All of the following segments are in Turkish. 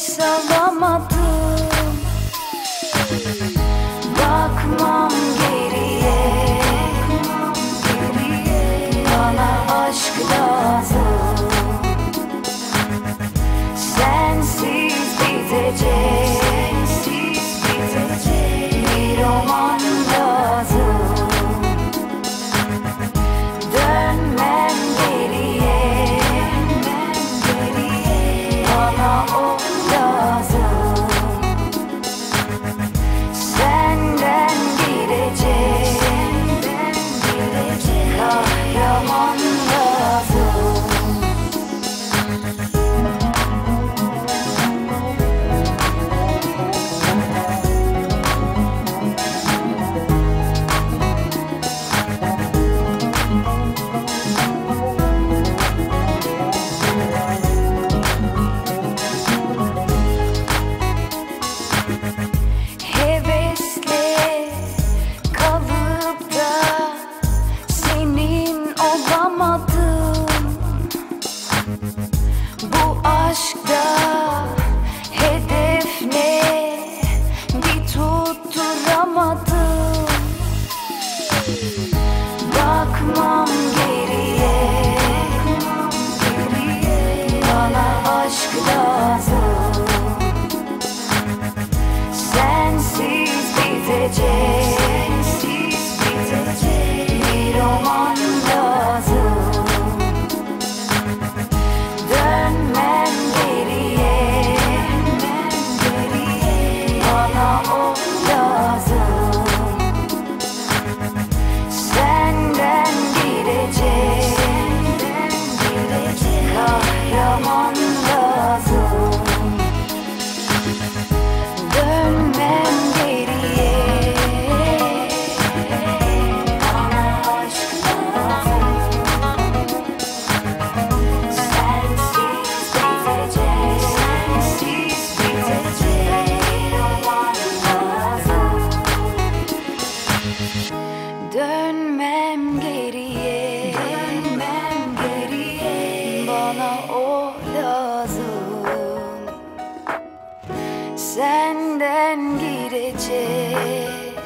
nefes alamadım Bakmam geriye, geriye. Bana aşk lazım Sensiz bitecek aşkta Dönmem geriye Dönmem geriye. Bana o lazım. Senden girecek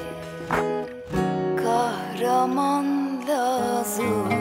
Kahraman lazım.